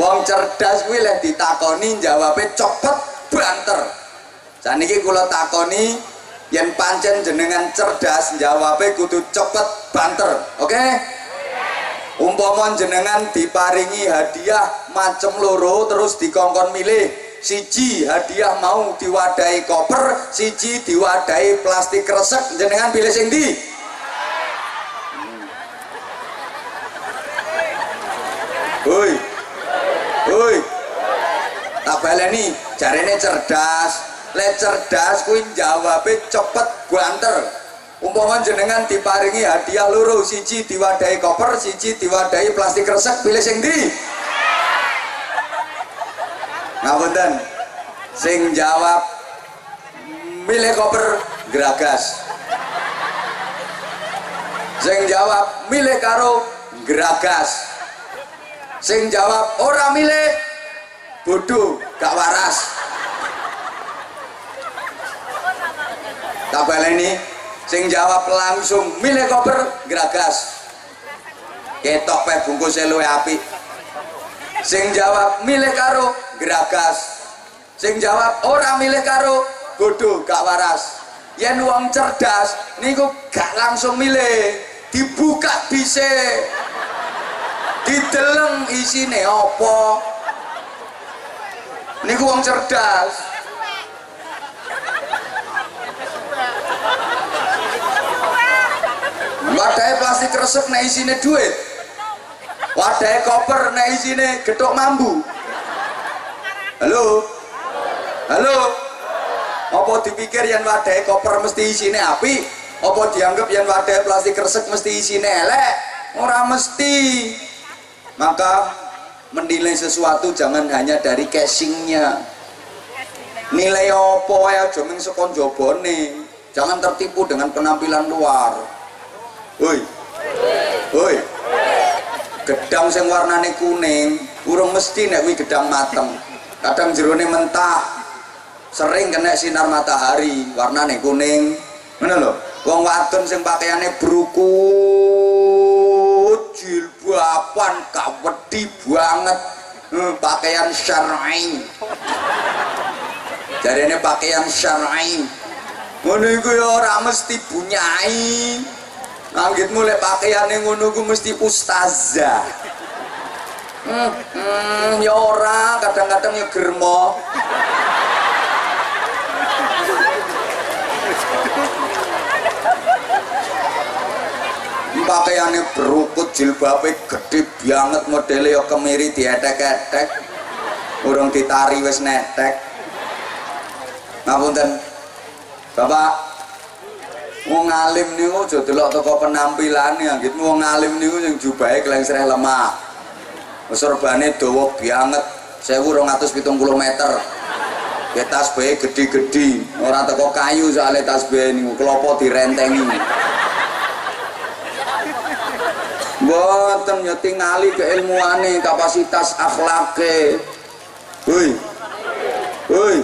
wong cerdas kuwi leh ditakoni jawabe cepet banter saniki kula takoni yen pancen jenengan cerdas jawabe kudu cepet banter oke okay? umpama jenengan diparingi hadiah macem loro terus dikongkon milih siji hadiah mau diwadahi koper siji diwadahi plastik kresek jenengan pilih sing Woi. Woi. Tak baleni, jarene cerdas. Le cerdas kuwi jawabe cepet banter. Umpama jenengan diparingi hadiah loro, siji diwadahi koper, siji diwadahi plastik resek, pilih sing ndi? Ngapunten. Sing jawab milih koper geragas. Sing jawab milih karo geragas sing jawab ora milih bodoh gak waras. Tak baleni sing jawab langsung milih koper geragas ketok pe bungkus luwe api. Sing jawab milih karo geragas sing jawab ora milih karo bodoh gak waras. Yen wong cerdas niku gak langsung milih. Dibuka bisa dideleng isine apa niku wong cerdas. Wadahnya plastik resep nek isine duit. Wadahnya koper nek isine getok mambu. Halo? Halo? Apa dipikir yang wadahnya koper mesti isine api? Apa dianggap yang wadahnya plastik resep mesti isine elek? Orang mesti. Maka menilai sesuatu jangan hanya dari casingnya. Nilai apa ya jangan sekon jobone jangan tertipu dengan penampilan luar. Woi woi gedang yang warnanya kuning burung mesti nek wi gedang mateng. Kadang jerone mentah. Sering kena sinar matahari warnanya kuning. Mana lo wong wadon sing pakaiannya berukut jilbaban kawedi banget hmm, pakaian syar'i ini pakaian syar'i ngono iku ya ora mesti bunyai anggit mulai pakaiannya ngono iku mesti ustazah hmm, hmm, ya ora kadang-kadang ya germo pakaiannya berukut jilbabnya gede banget modelnya ya kemiri dietek-etek urung ditari wis netek. Ngapunten. Bapak mau ngalim niku aja penampilannya gitu mau ngalim niku yang jubahe kelengsereh lemah. Serbane dawa banget 1270 meter. Ya tasbih gede-gede. Orang toko kayu soalnya tasbih niku kelopo direntengi Boten ya tingali keilmuane, kapasitas akhlake. Hoi. Hoi.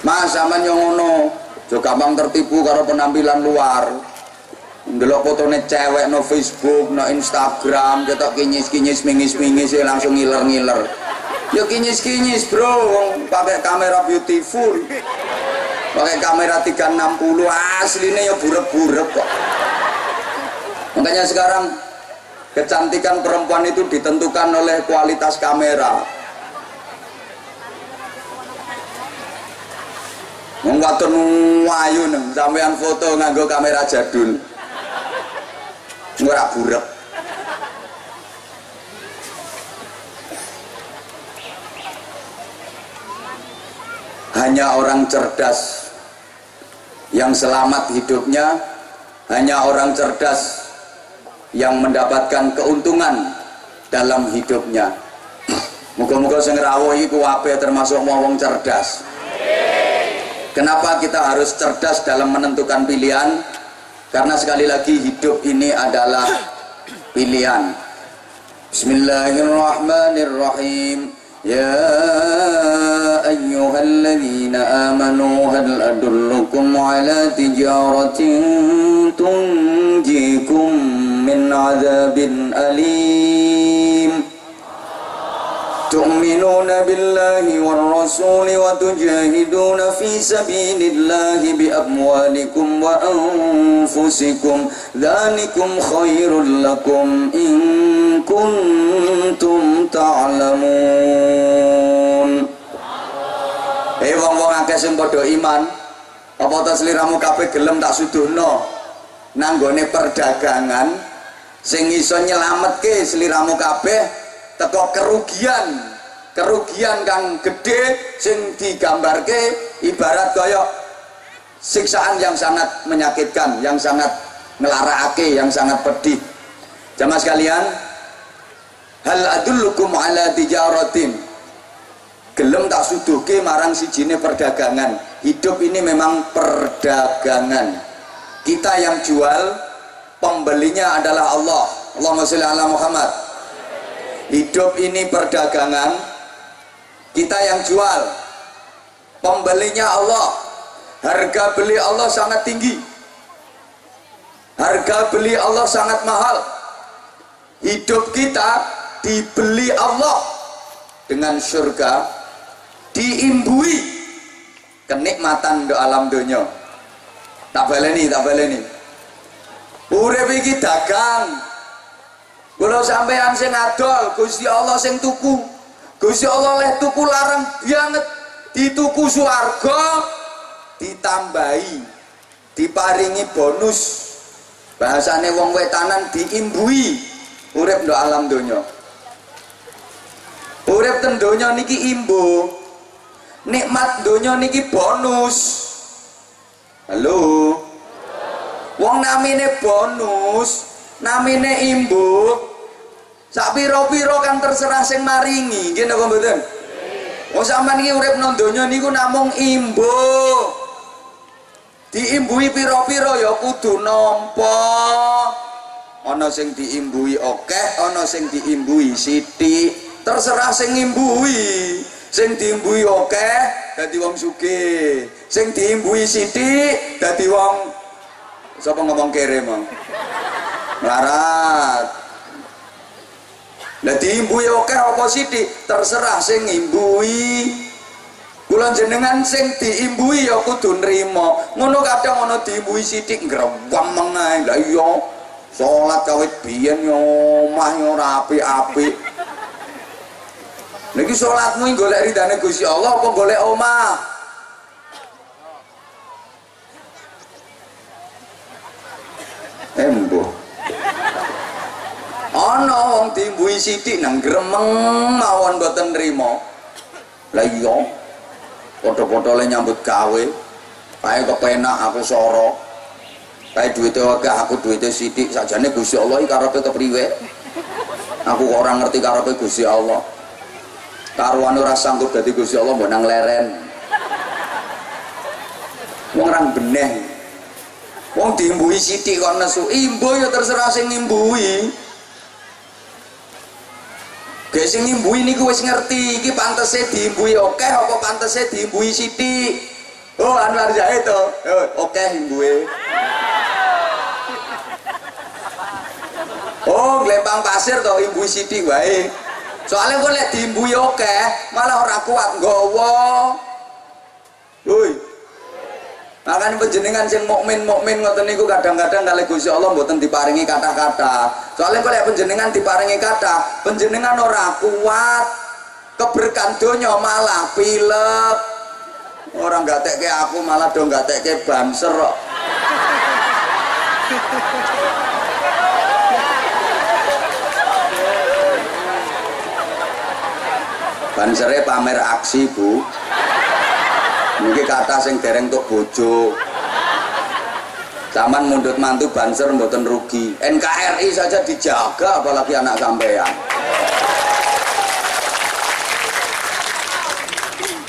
Mas sampean yo ngono, aja gampang tertipu karo penampilan luar. Ndelok fotone cewek no Facebook, no Instagram, ketok kinyis-kinyis mingis-mingis langsung ngiler-ngiler. Yo kinyis-kinyis, Bro, wong pakai kamera beautiful. Pakai kamera 360 aslinya ya burep-burep kok. Makanya sekarang kecantikan perempuan itu ditentukan oleh kualitas kamera. Wadon wayu neng, sampean foto nganggo kamera jadul. Ora burek. Hanya orang cerdas yang selamat hidupnya, hanya orang cerdas yang mendapatkan keuntungan dalam hidupnya. Muka-muka sing rawuh iku wape termasuk wong cerdas. Kenapa kita harus cerdas dalam menentukan pilihan? Karena sekali lagi hidup ini adalah pilihan. Bismillahirrahmanirrahim. يا أيها الذين آمنوا هل أدلكم على تجارة تنجيكم من عذاب أليم تؤمنون بالله والرسول وتجاهدون في سبيل الله بأموالكم وأنفسكم ذلكم خير لكم إن كنتم تعلمون Eh wong-wong akeh sing padha iman apa ta sliramu kabeh gelem tak suduhno nanggone perdagangan sing iso nyelametke sliramu kabeh teko kerugian. Kerugian kang gede sing digambarke ibarat kaya siksaan yang sangat menyakitkan yang sangat ngelarakake yang sangat pedih. Jamaah sekalian hal adullukum ala tijaratin? Gelem tak suduhke marang sijine perdagangan. Hidup ini memang perdagangan. Kita yang jual pembelinya adalah Allah. Allahumma sholli ala Muhammad. Hidup ini perdagangan. Kita yang jual. Pembelinya Allah. Harga beli Allah sangat tinggi. Harga beli Allah sangat mahal. Hidup kita dibeli Allah dengan surga diimbui kenikmatan do alam dunia. Tak baleni tak baleni urip iki dagang. Kalau sampean sing adol Gusti Allah sing tuku. Gusti Allah leh tuku larang banget. Dituku suarga ditambahi diparingi bonus. Bahasane wong wetanan diimbui. Urip do alam dunia urip ten donya niki imbu nikmat donya niki bonus. Halo wong namine bonus namine imbu sak piro-piro kan terserah sing maringi. Nggih napa mboten? Wong sampean iki urip nang donya niku namung imbu diimbui piro-piro ya kudu nampa. Ana sing diimbui akeh ana sing diimbui sithik. Terserah sing ngimbui sing diimbui akeh dadi wong sugih. Sing diimbui sithik dadi wong sapa ngomong kere mong melarat. Lah diimbui akeh apa sithik terserah sing ngimbui kula jenengan sing diimbui ya kudu nrimo. Ngono kadang ana diimbui sithik ngrewam mengae. Lah iya. Salat kawit biyen yo omah yo ora apik-apik. Niki salatmu golek ridane Gusti Allah apa golek omah? Embo. Ana wong dimbui sithik nang gremeng mawon boten nrimo. Lah iya. Padha-padha le nyambut gawe. Kae kepenak aku soro. Kae duwite akeh aku duwite sithik sajane Gusti Allah iki karepe kepriwe? Aku kok ora ngerti karepe Gusti Allah. karuan ora sanggup dadi Gusti Allah mbok nang leren wong rang beneh wong diimbui sithik kok nesu. Imbu ya terserah sing ngimbui. Guys sing ngimbui niku wis ngerti. Iki pantese diimbui oke apa pantese diimbui sithik oh Anwar Zahid to. Oh, oke imbue Oh, glempang pasir to imbui sithik wae. Soalnya gue liat diimbui oke malah orang kuat gowo woi makanya penjenengan sing mukmin mukmin ngoten niku kadang-kadang kali Gusti Allah mboten diparingi kata-kata soalnya liat penjenengan diparingi kata penjenengan ora kuat. Keberkan donya malah pilek. Orang gak teke aku malah dong gak teke banser kok. Bansere pamer aksi bu mungkin kata sing dereng untuk bojo. Zaman mundut mantu banser mboten rugi. NKRI saja dijaga apalagi anak sampean.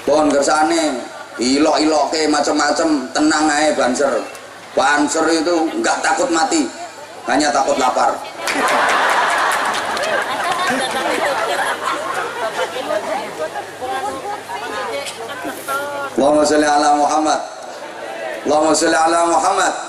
Pon kersane ilok-ilok ke macam-macam tenang aja banser. Banser itu nggak takut mati hanya takut lapar Allahumma sholli ala Muhammad Allahumma sholli ala Muhammad